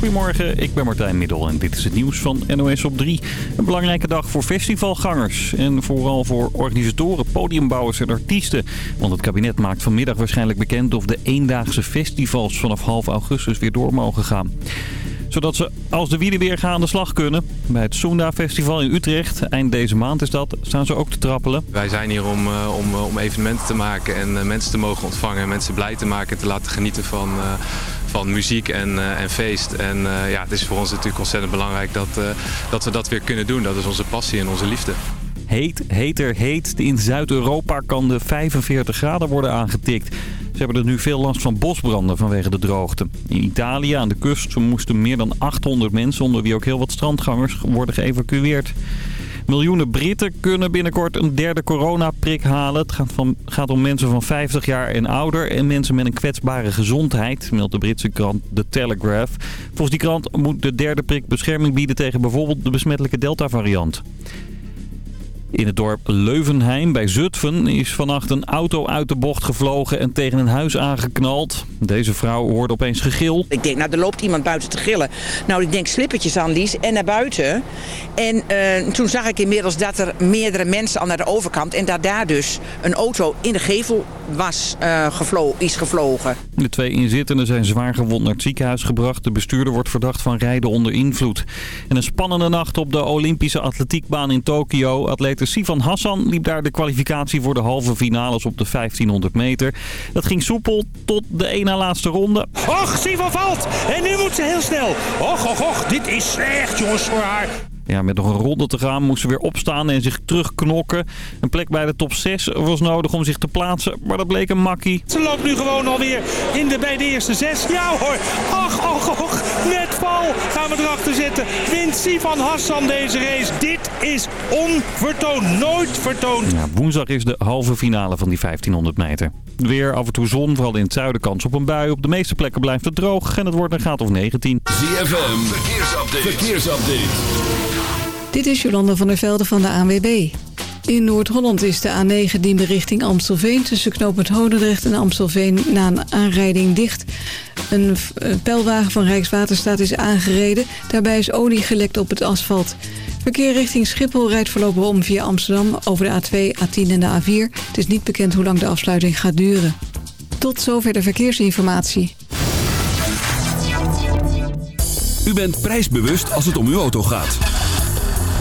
Goedemorgen, ik ben Martijn Middel en dit is het nieuws van NOS op 3. Een belangrijke dag voor festivalgangers en vooral voor organisatoren, podiumbouwers en artiesten. Want het kabinet maakt vanmiddag waarschijnlijk bekend of de eendaagse festivals vanaf half augustus weer door mogen gaan zodat ze als de wielen weer gaan aan de slag kunnen. Bij het Soenda Festival in Utrecht, eind deze maand is dat, staan ze ook te trappelen. Wij zijn hier om, uh, om, om evenementen te maken en uh, mensen te mogen ontvangen. Mensen blij te maken en te laten genieten van, van muziek en, en feest. En ja, het is voor ons natuurlijk ontzettend belangrijk dat, dat we dat weer kunnen doen. Dat is onze passie en onze liefde. Heet, heter, heet. In Zuid-Europa kan de 45 graden worden aangetikt. Ze hebben er nu veel last van bosbranden vanwege de droogte. In Italië aan de kust moesten meer dan 800 mensen, onder wie ook heel wat strandgangers, worden geëvacueerd. Miljoenen Britten kunnen binnenkort een derde coronaprik halen. Het gaat, van, gaat, om mensen van 50 jaar en ouder en mensen met een kwetsbare gezondheid, meldt de Britse krant The Telegraph. Volgens die krant moet de derde prik bescherming bieden tegen bijvoorbeeld de besmettelijke Delta-variant. In het dorp Leuvenheim bij Zutphen is vannacht een auto uit de bocht gevlogen en tegen een huis aangeknald. Deze vrouw hoorde opeens gegil. Ik denk, nou er loopt iemand buiten te gillen. Nou, ik denk slippertjes aan Lies en naar buiten. En uh, toen zag ik inmiddels dat er meerdere mensen al naar de overkant en dat daar dus een auto in de gevel was, uh, gevlo is gevlogen. De twee inzittenden zijn zwaar gewond naar het ziekenhuis gebracht. De bestuurder wordt verdacht van rijden onder invloed. En een spannende nacht op de Olympische atletiekbaan in Tokio. Atleet Sivan Hassan liep daar de kwalificatie voor de halve finales op de 1500 meter. Dat ging soepel tot de ene laatste ronde. Och, Sivan valt! En nu moet ze heel snel. Och, och, och, dit is slecht jongens voor haar. Ja, met nog een ronde te gaan moest ze weer opstaan en zich terugknokken. Een plek bij de top 6 was nodig om zich te plaatsen, maar dat bleek een makkie. Ze loopt nu gewoon alweer in de, bij de eerste 6. Ja hoor, ach, ach, ach, net val gaan we erachter zitten. Wint Sivan Hassan deze race. Dit is onvertoond, nooit vertoond. Ja, woensdag is de halve finale van die 1500 meter. Weer af en toe zon, vooral in het zuiden kans op een bui. Op de meeste plekken blijft het droog en het wordt een graad of 19. ZFM, verkeersupdate. verkeersupdate. Dit is Jolanda van der Velde van de ANWB. In Noord-Holland is de A9 diende richting Amstelveen... tussen knooppunt Hodendrecht en Amstelveen na een aanrijding dicht. Een pijlwagen van Rijkswaterstaat is aangereden. Daarbij is olie gelekt op het asfalt. Verkeer richting Schiphol rijdt voorlopig om via Amsterdam... over de A2, A10 en de A4. Het is niet bekend hoe lang de afsluiting gaat duren. Tot zover de verkeersinformatie. U bent prijsbewust als het om uw auto gaat.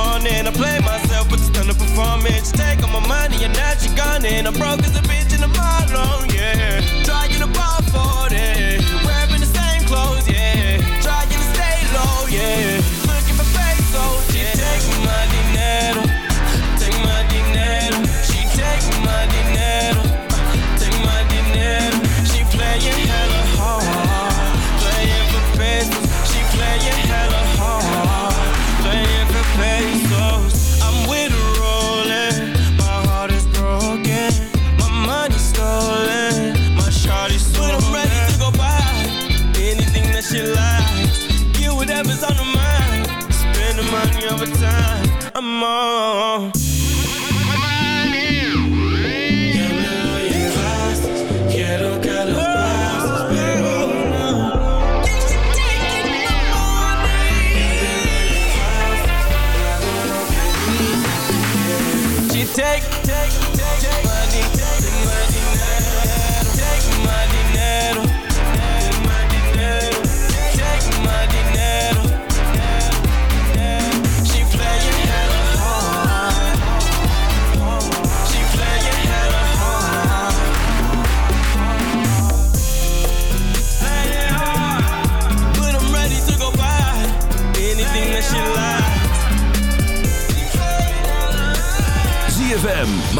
morning. I play myself, but it's done a performance. Take all my money and now you're gone, and I'm broke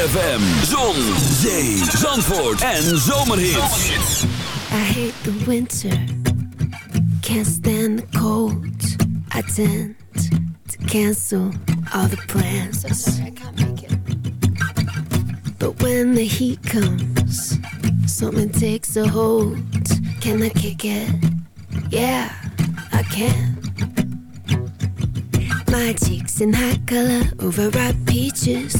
ZFM, Zon, Zee, Zandvoort en Zomerhits. I hate the winter, can't stand the cold. I tend to cancel all the plans. Sorry, I can't make it. But when the heat comes, something takes a hold. Can I kick it? Yeah, I can. My cheeks in hot color, overripe peaches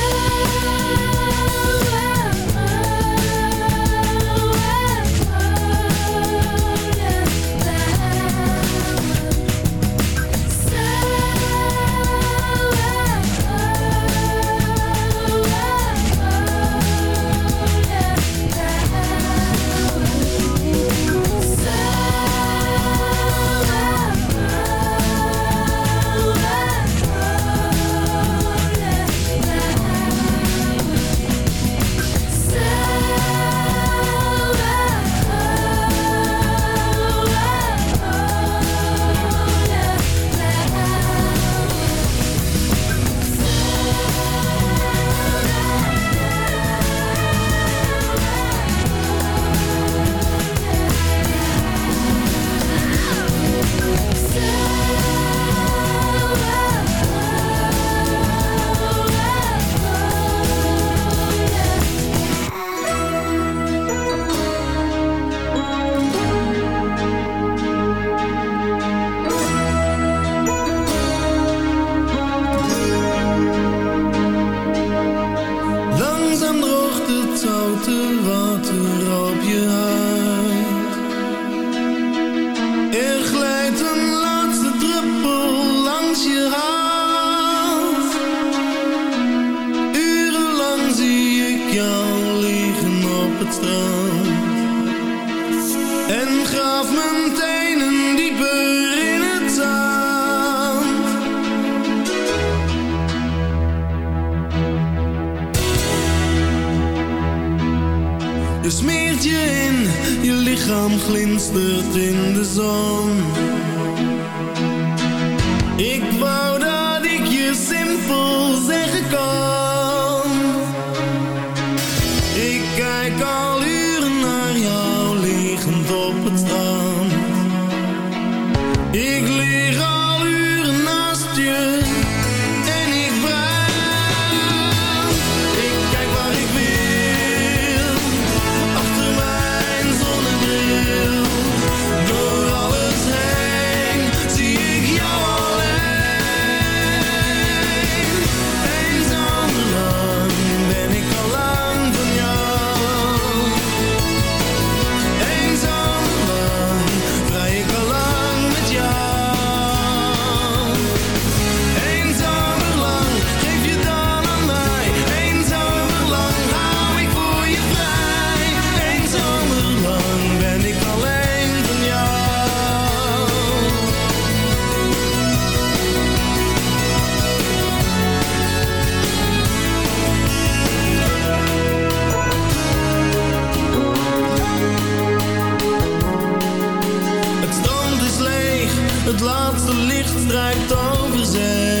het laatste licht strijkt over zee.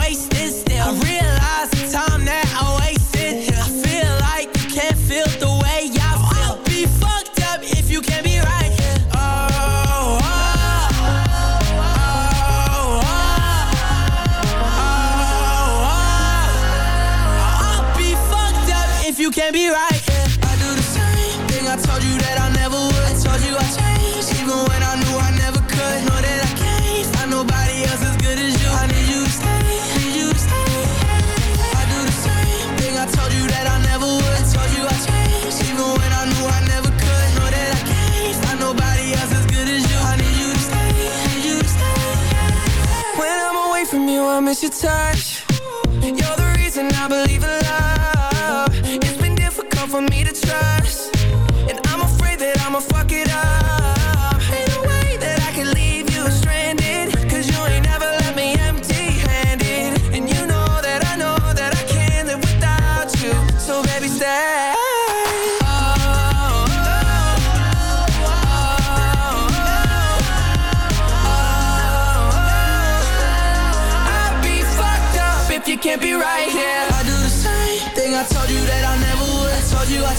touch.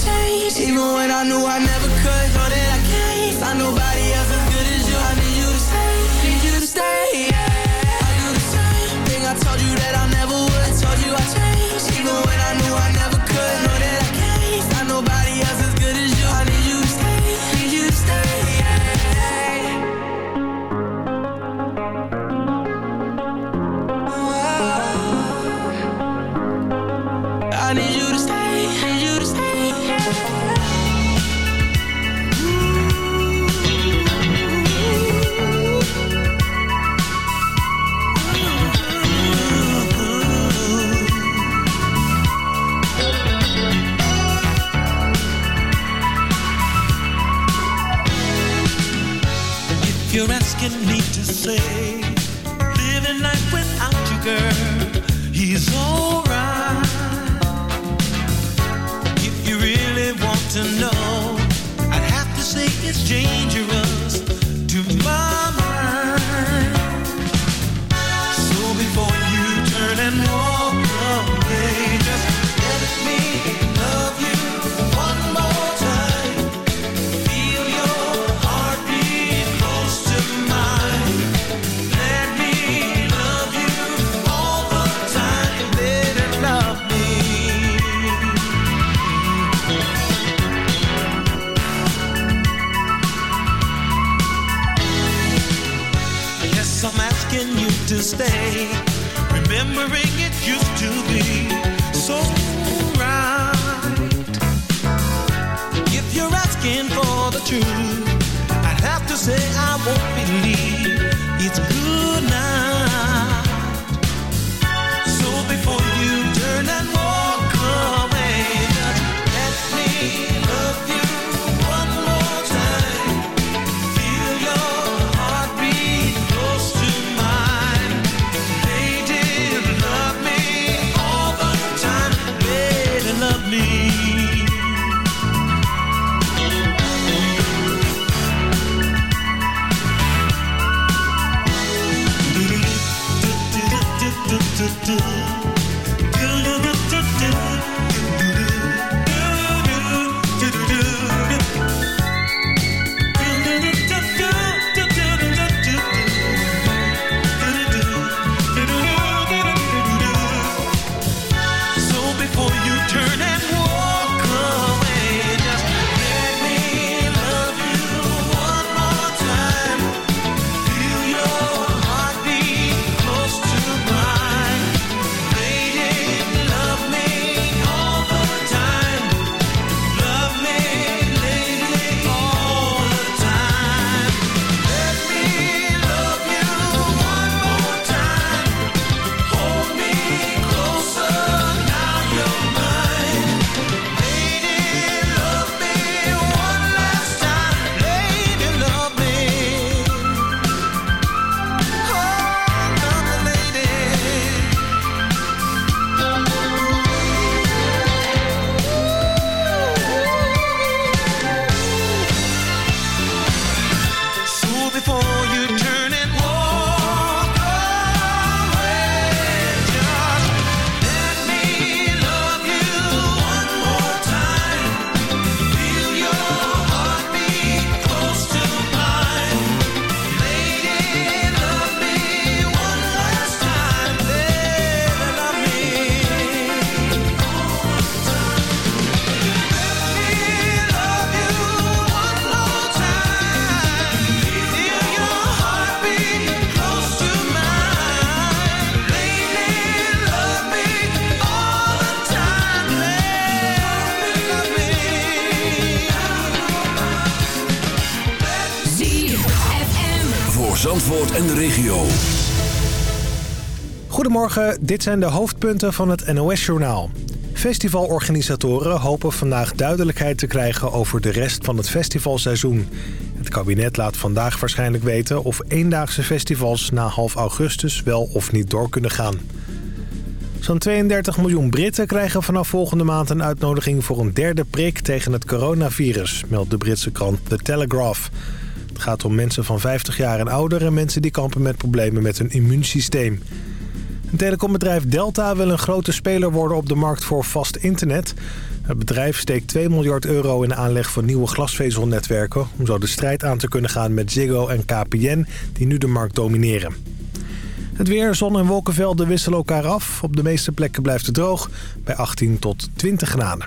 change. Even when I knew I never could Know that I can't. Find nobody else as good as you. I need you to stay. Need you to stay, yeah. stranger Goedemorgen, dit zijn de hoofdpunten van het NOS-journaal. Festivalorganisatoren hopen vandaag duidelijkheid te krijgen over de rest van het festivalseizoen. Het kabinet laat vandaag waarschijnlijk weten of eendaagse festivals na half augustus wel of niet door kunnen gaan. Zo'n 32 miljoen Britten krijgen vanaf volgende maand een uitnodiging voor een derde prik tegen het coronavirus, meldt de Britse krant The Telegraph. Het gaat om mensen van 50 jaar en ouder en mensen die kampen met problemen met hun immuunsysteem. Een telecombedrijf Delta wil een grote speler worden op de markt voor vast internet. Het bedrijf steekt 2 miljard euro in de aanleg van nieuwe glasvezelnetwerken... om zo de strijd aan te kunnen gaan met Ziggo en KPN die nu de markt domineren. Het weer, zon en wolkenvelden wisselen elkaar af. Op de meeste plekken blijft het droog, bij 18 tot 20 graden.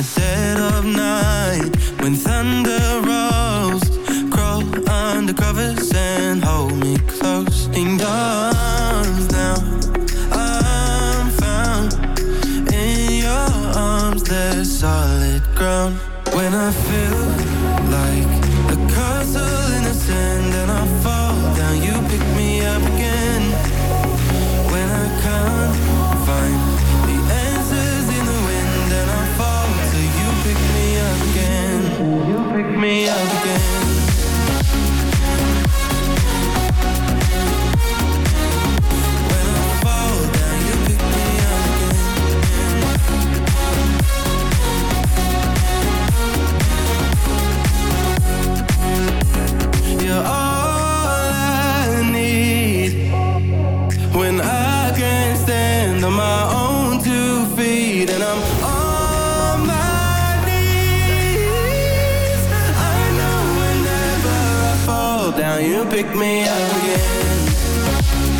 In the dead of night, when thunder rolls, crawl under covers and hold me close in your down, you pick me up again.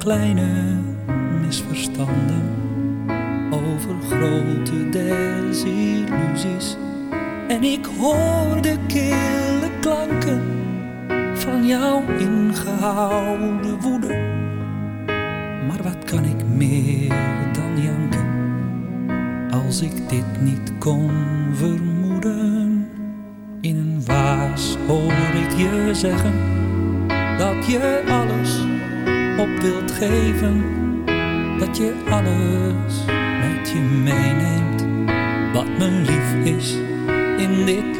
Kleine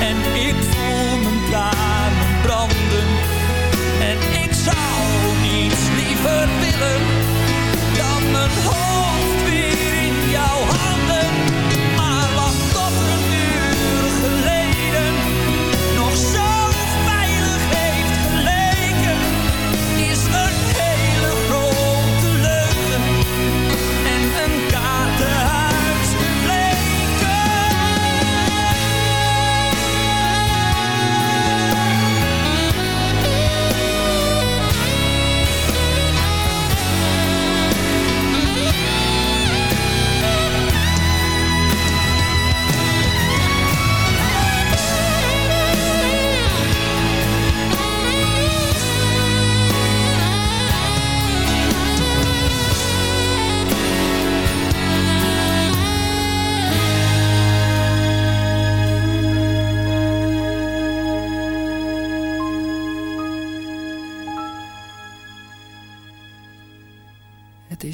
en ik voel mijn tranen branden. En ik zou niets liever willen dan mijn hoofd weer in jouw handen.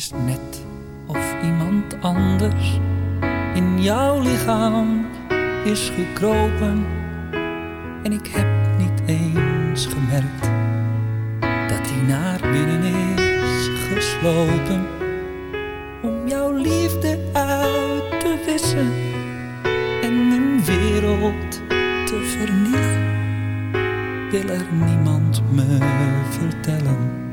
Is net of iemand anders in jouw lichaam is gekropen. En ik heb niet eens gemerkt dat hij naar binnen is geslopen. Om jouw liefde uit te wissen en mijn wereld te vernielen. Wil er niemand me vertellen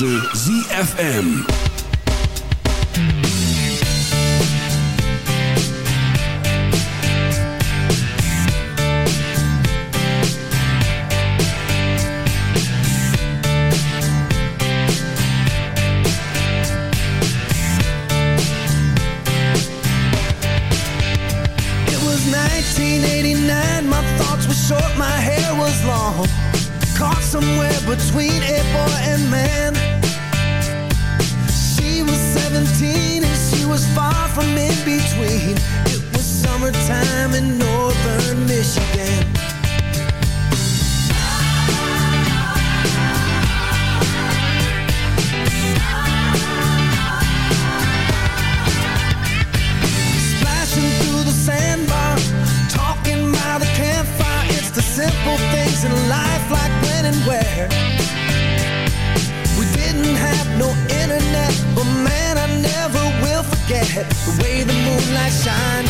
0 the way the moonlight shines.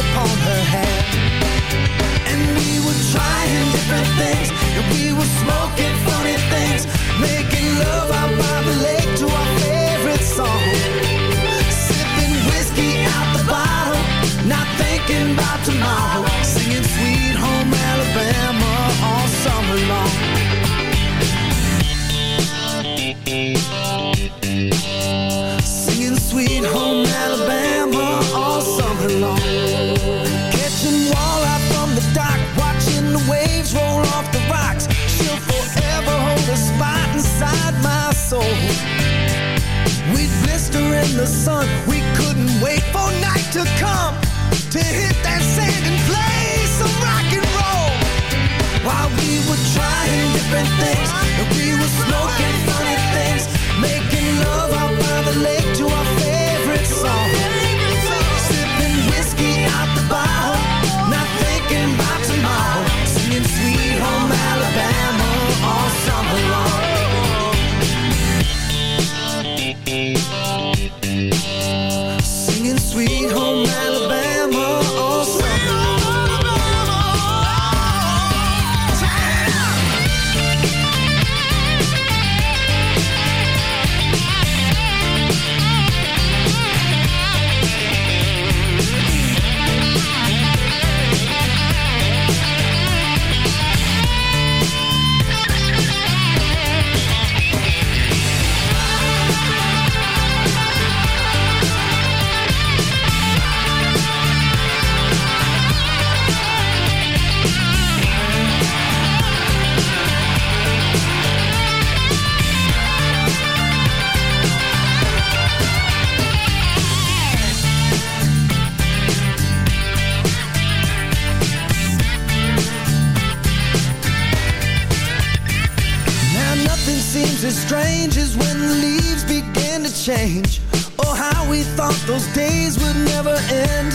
strange Oh, how we thought those days would never end.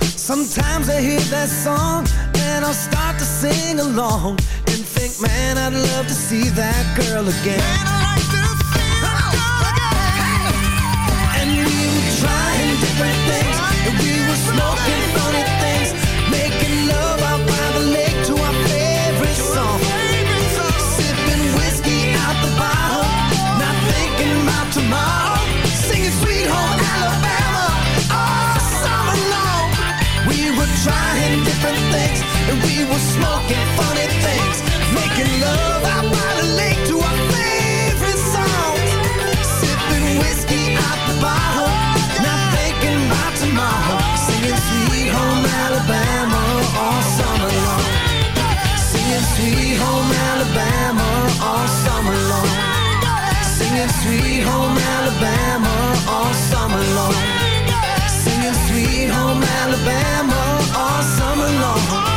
Sometimes I hear that song And I'll start to sing along And think, man, I'd love to see that girl again. We were smoking funny things, making love out by the lake to our favorite songs, sipping whiskey out the bottle, not thinking about tomorrow, singing Sweet Home Alabama all summer long, singing Sweet Home Alabama all summer long, singing Sweet Home Alabama all summer long. Singing sweet home Alabama all summer long.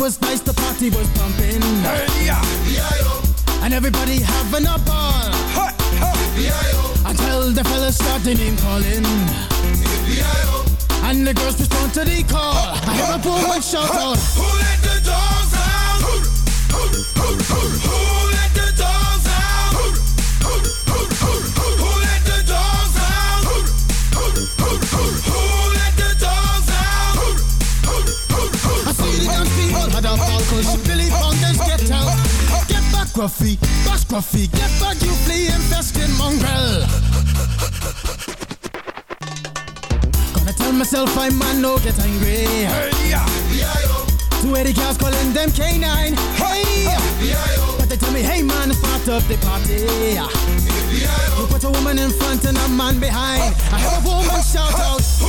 Was nice, the party was pumping. And everybody having a ball. Until the fellas started name calling. And the girls respond to the call. I hear a woman shout out. Who let the dogs out? Who Gruffy, bash Gruffy, get back, you flea infested mongrel. Gonna tell myself I man no get angry. Two Eddie cats calling them K9. Hey! But they tell me, hey man, start up the party. You put a woman in front and a man behind. I hear a woman shout out.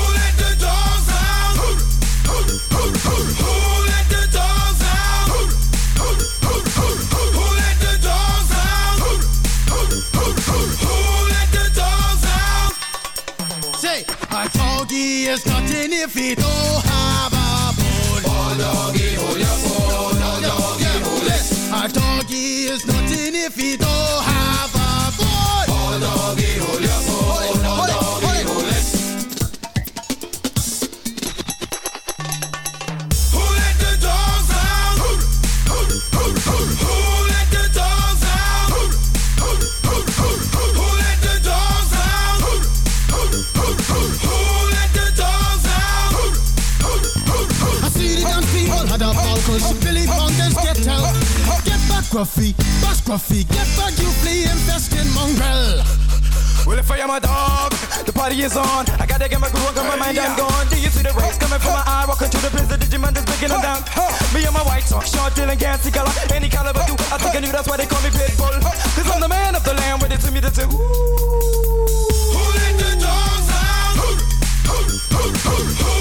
Is nothing if he don't have a bone. Oh, doggy, hold your bone. Oh, doggy, hold it. A doggy is nothing if he don't have young people had a ball cause Billy Fountains get out. Get back, Gruffy, bash Gruffy, get back, you flea infested mongrel. Well, if I am a dog, the party is on. I gotta get my groove on, got my mind, I'm gone. Do you see the rays coming from my eye? Walking through the prison, Digimon is breaking them down. Me and my white talk, short, dealing, gassy color, any caliber do. I think I knew that's why they call me Pitbull. Cause I'm the man of the land, with it to me, a ooh. Who let the dogs out? Who let the